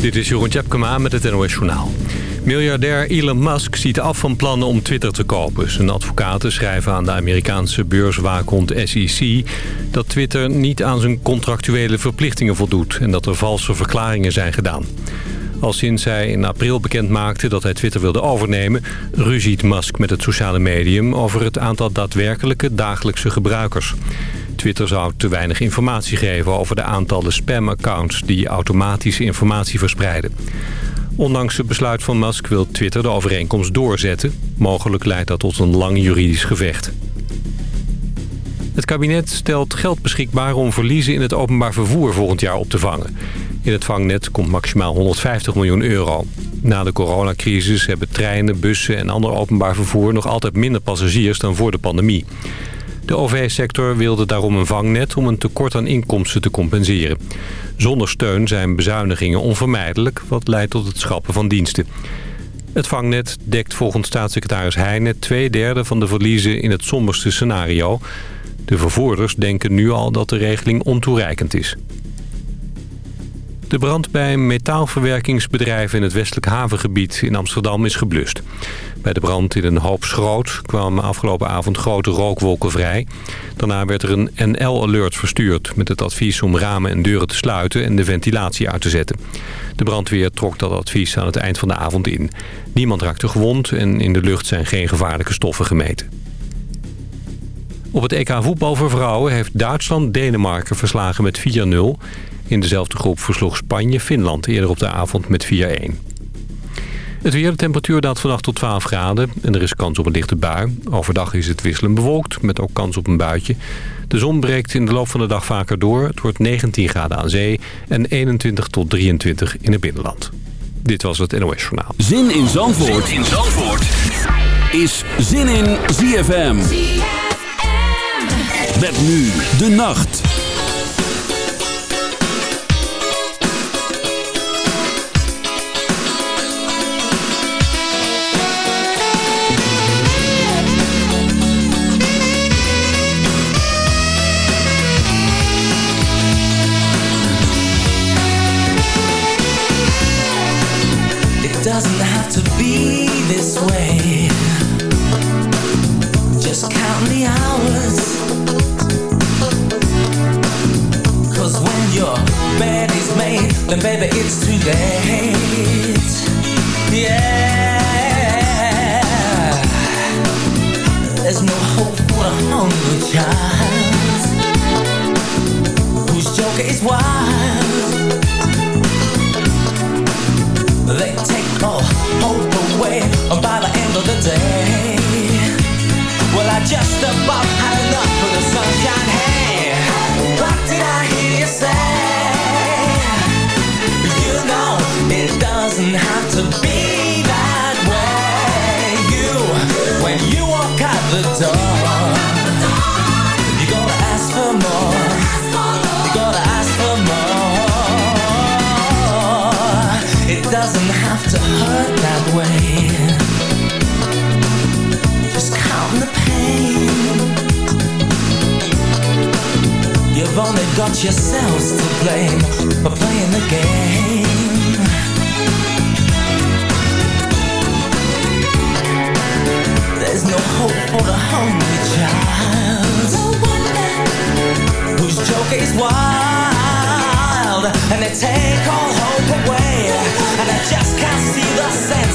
Dit is Jeroen Tjepkema met het NOS Journaal. Miljardair Elon Musk ziet af van plannen om Twitter te kopen. Zijn advocaten schrijven aan de Amerikaanse beurswaakhond SEC... dat Twitter niet aan zijn contractuele verplichtingen voldoet... en dat er valse verklaringen zijn gedaan. Al sinds hij in april bekend maakte dat hij Twitter wilde overnemen... ruziet Musk met het sociale medium over het aantal daadwerkelijke dagelijkse gebruikers. Twitter zou te weinig informatie geven over de aantallen spam-accounts... die automatische informatie verspreiden. Ondanks het besluit van Musk wil Twitter de overeenkomst doorzetten. Mogelijk leidt dat tot een lang juridisch gevecht. Het kabinet stelt geld beschikbaar om verliezen in het openbaar vervoer volgend jaar op te vangen. In het vangnet komt maximaal 150 miljoen euro. Na de coronacrisis hebben treinen, bussen en ander openbaar vervoer nog altijd minder passagiers dan voor de pandemie. De OV-sector wilde daarom een vangnet om een tekort aan inkomsten te compenseren. Zonder steun zijn bezuinigingen onvermijdelijk, wat leidt tot het schrappen van diensten. Het vangnet dekt volgens staatssecretaris Heijnen twee derde van de verliezen in het somberste scenario. De vervoerders denken nu al dat de regeling ontoereikend is. De brand bij een metaalverwerkingsbedrijf in het westelijk havengebied in Amsterdam is geblust. Bij de brand in een hoop schroot kwamen afgelopen avond grote rookwolken vrij. Daarna werd er een NL-alert verstuurd met het advies om ramen en deuren te sluiten en de ventilatie uit te zetten. De brandweer trok dat advies aan het eind van de avond in. Niemand raakte gewond en in de lucht zijn geen gevaarlijke stoffen gemeten. Op het EK voetbal voor vrouwen heeft Duitsland Denemarken verslagen met 4-0. In dezelfde groep versloeg Spanje Finland eerder op de avond met 4-1. Het weer, de temperatuur daalt vannacht tot 12 graden en er is kans op een lichte bui. Overdag is het wisselend bewolkt met ook kans op een buitje. De zon breekt in de loop van de dag vaker door. Het wordt 19 graden aan zee en 21 tot 23 in het binnenland. Dit was het NOS Journaal. Zin in Zandvoort, zin in Zandvoort. is Zin in ZFM. ZFM. Met nu de nacht.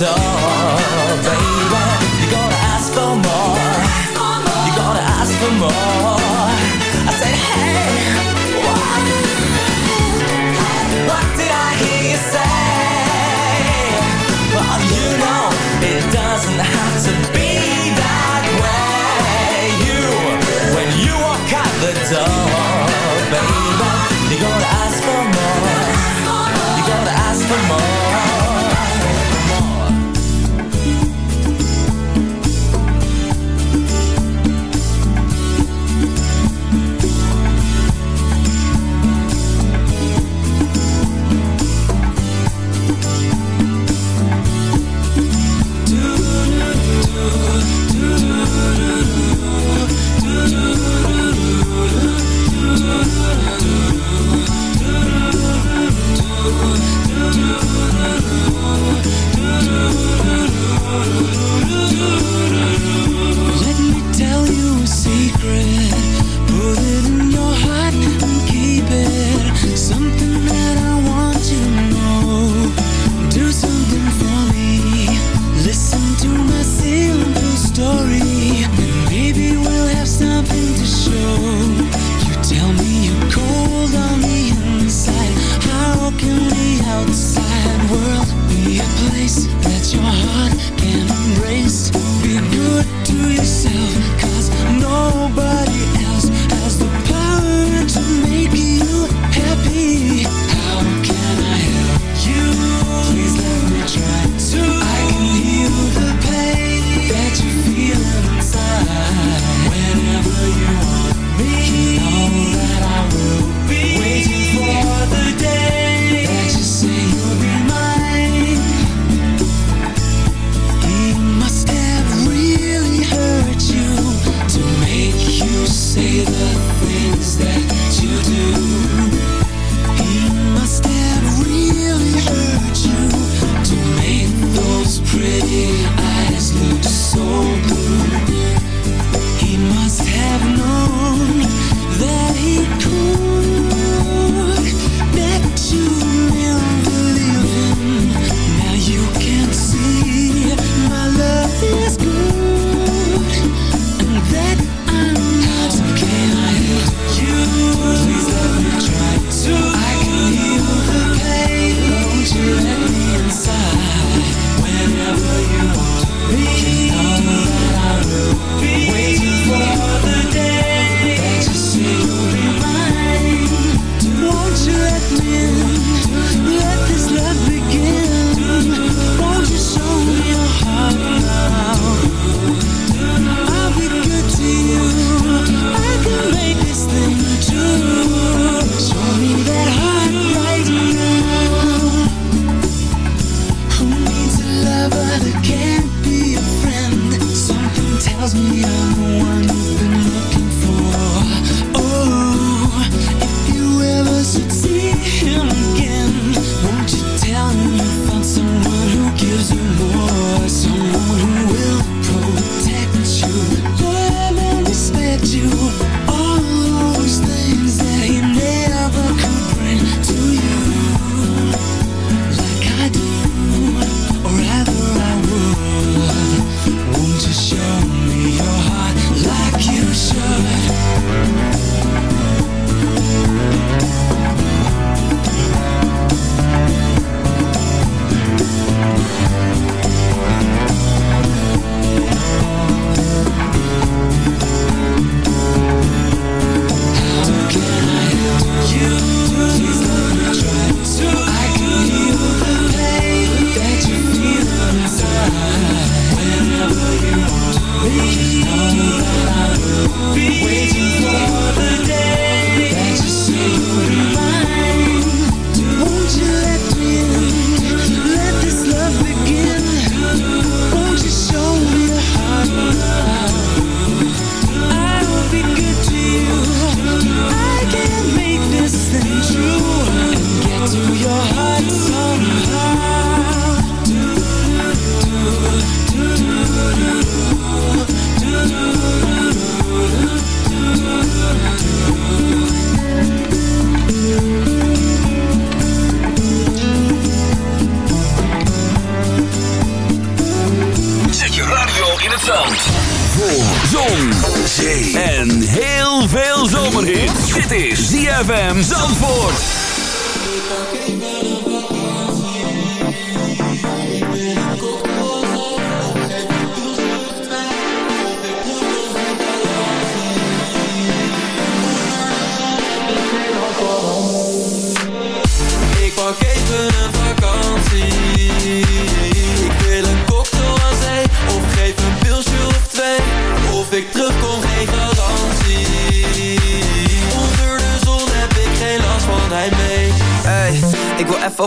dark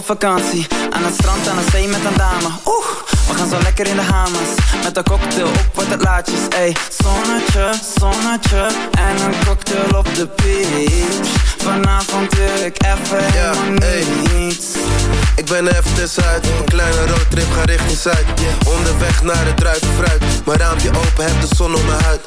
vakantie. Aan het strand, aan de zee met een dame. Oeh, we gaan zo lekker in de hamers. Met een cocktail op wat het laatjes Ey, zonnetje, zonnetje. En een cocktail op de beach. Vanavond wil ik even ja, helemaal niets. Ik ben even tussenuit. Een kleine roadtrip, ga richting Zuid. Onderweg naar het druivenfruit. Mijn raampje open, heb de zon op mijn huid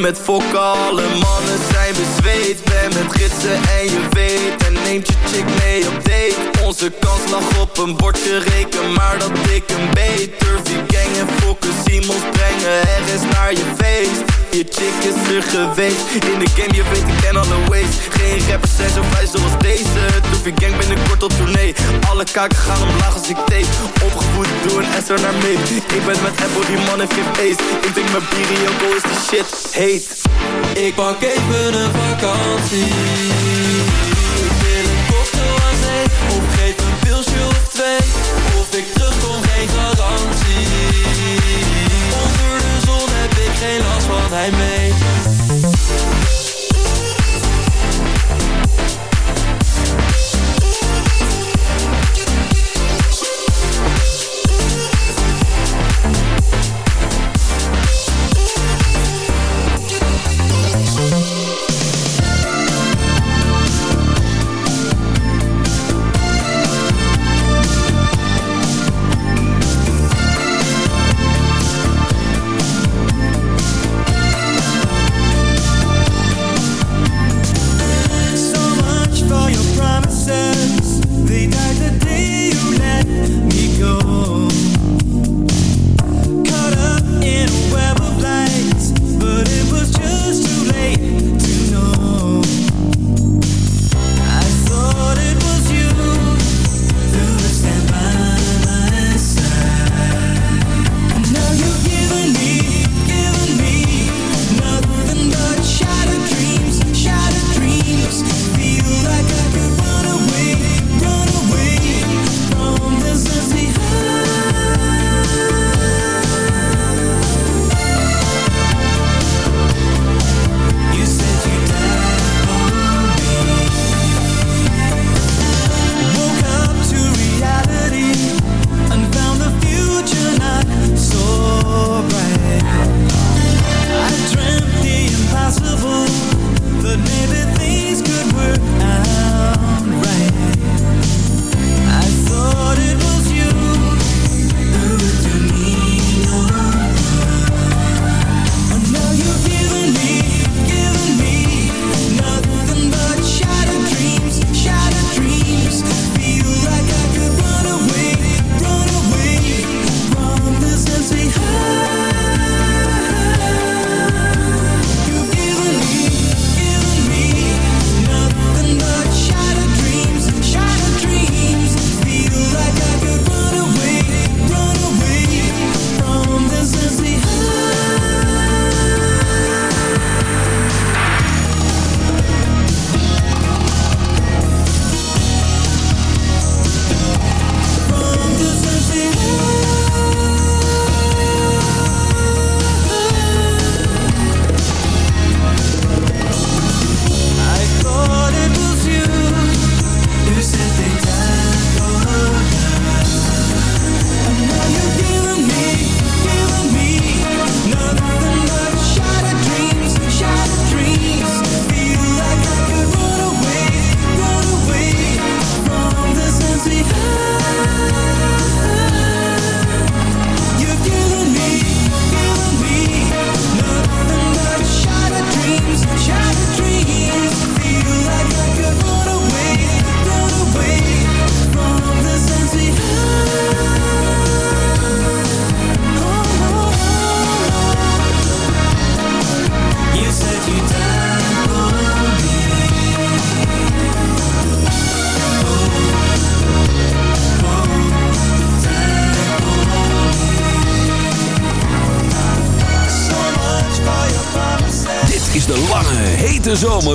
met fokken mannen zijn bezweet. Ben met gidsen en je weet neemt je chick mee op date. Onze kans lag op een bordje reken Maar dat ik een beter Wie gang en fokken. Simons brengen Er is naar je feest. Je chick is er geweest. In de game, je weet ik ken alle ways. Geen rappers zijn zo vrij zoals deze. Toefie gang binnenkort op tournee. Alle kaken gaan omlaag als ik tape. Opgevoed door een SR naar mee. Ik ben met Apple, die man heeft geen feest Ik drink mijn bier en go is die shit. Heet. Ik pak even een vakantie Ik wil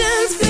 emotions.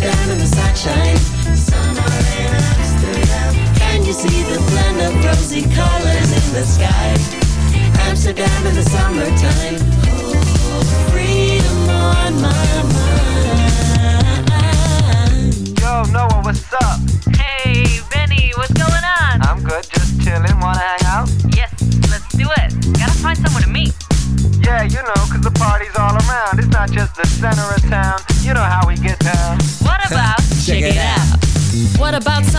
Amsterdam in the sunshine. Summer in Amsterdam. Can you see the blend of rosy colors in the sky?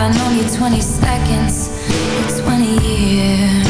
Have I known you 20 seconds 20 years?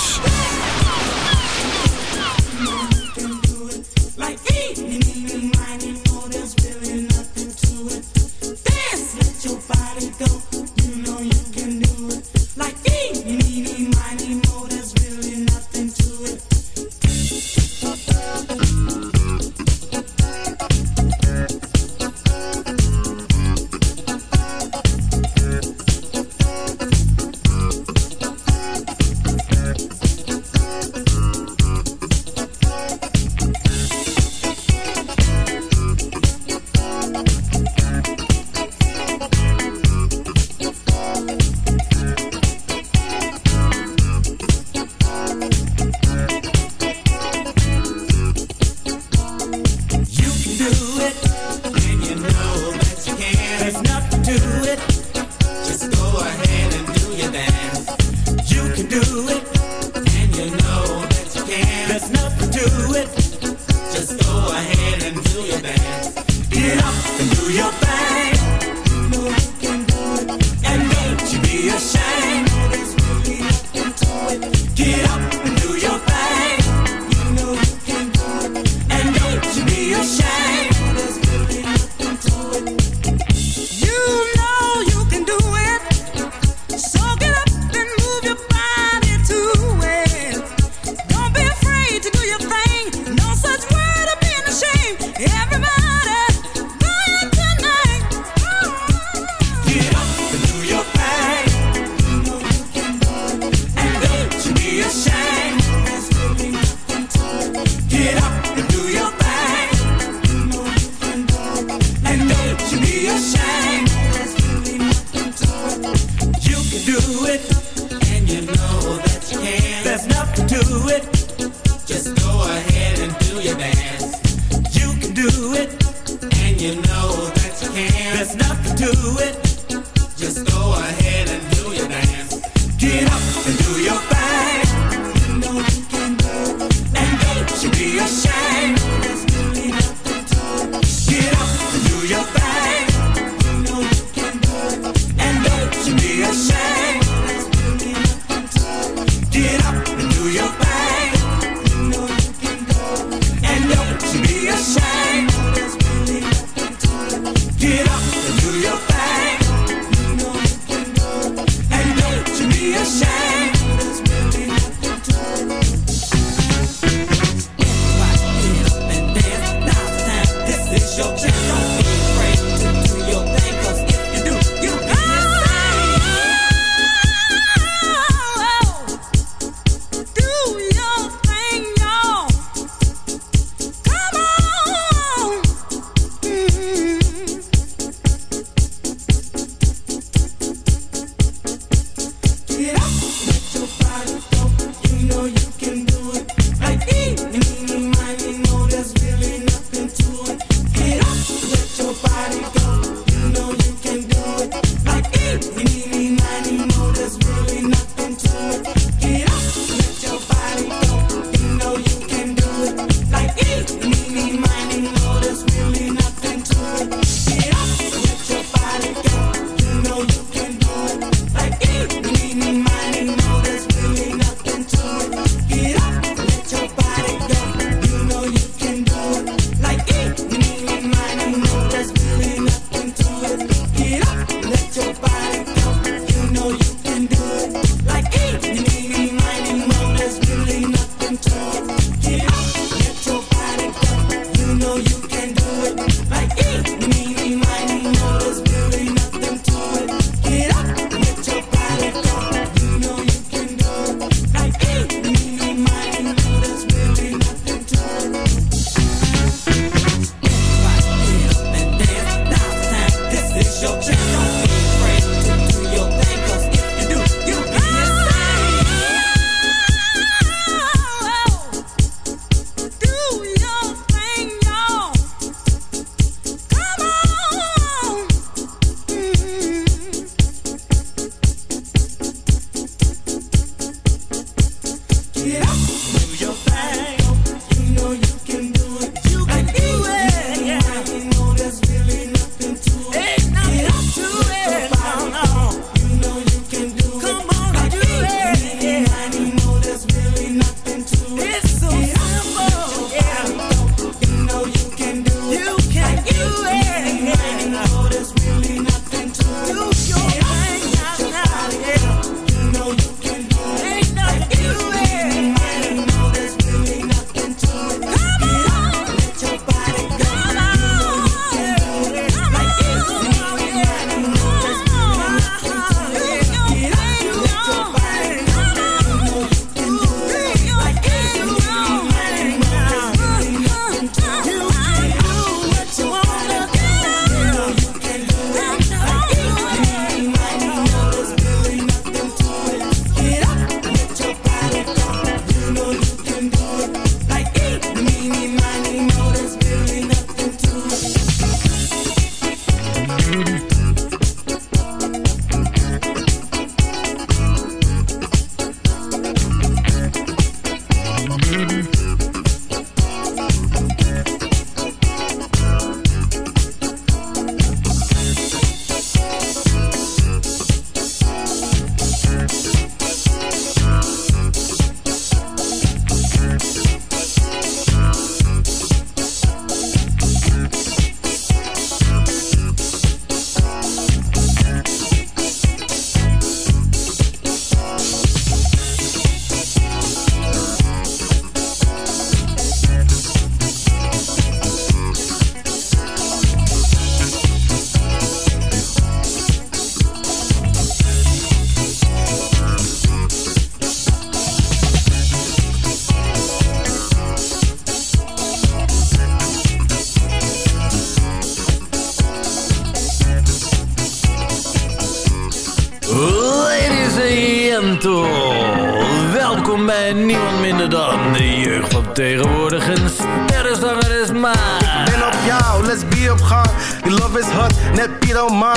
tegenwoordig. Een sterrenzanger is maar. Ben op jou, let's be op gang. Die love is hot, net Piet man.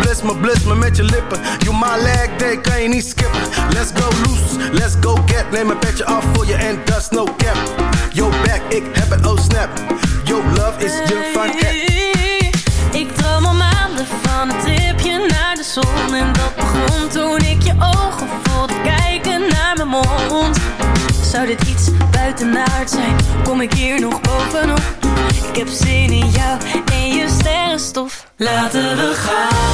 Bliss me, bliss me met je lippen. You my leg day, kan je niet skippen. Let's go loose, let's go get. Neem een petje af voor je en dat is no cap. Yo back, ik heb het, oh snap. Yo love is je van. Ik droom al maanden van een tripje naar de zon En dat begon toen ik je ogen voelde kijken naar mijn mond Zou dit iets buitenaard zijn? Kom ik hier nog bovenop? Ik heb zin in jou en je sterrenstof Laten we gaan,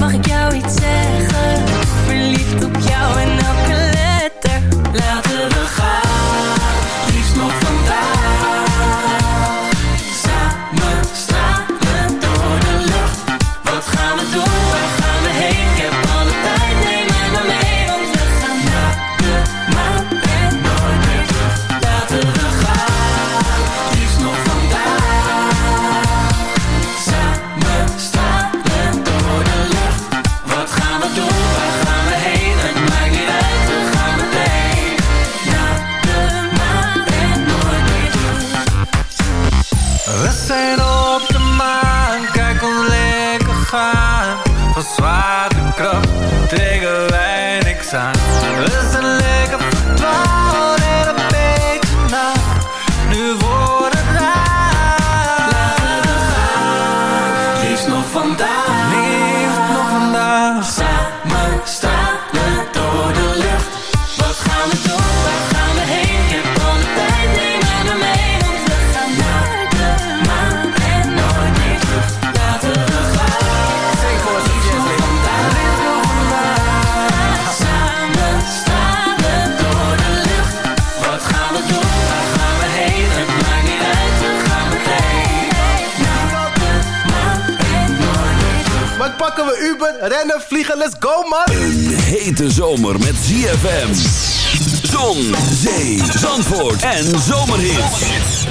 Mag ik jou iets zeggen? Verliefd op jou en elke letter. Laat pakken we Uber, rennen, vliegen, let's go man! Een hete zomer met ZFM. Zon, zee, zandvoort en zomerhit.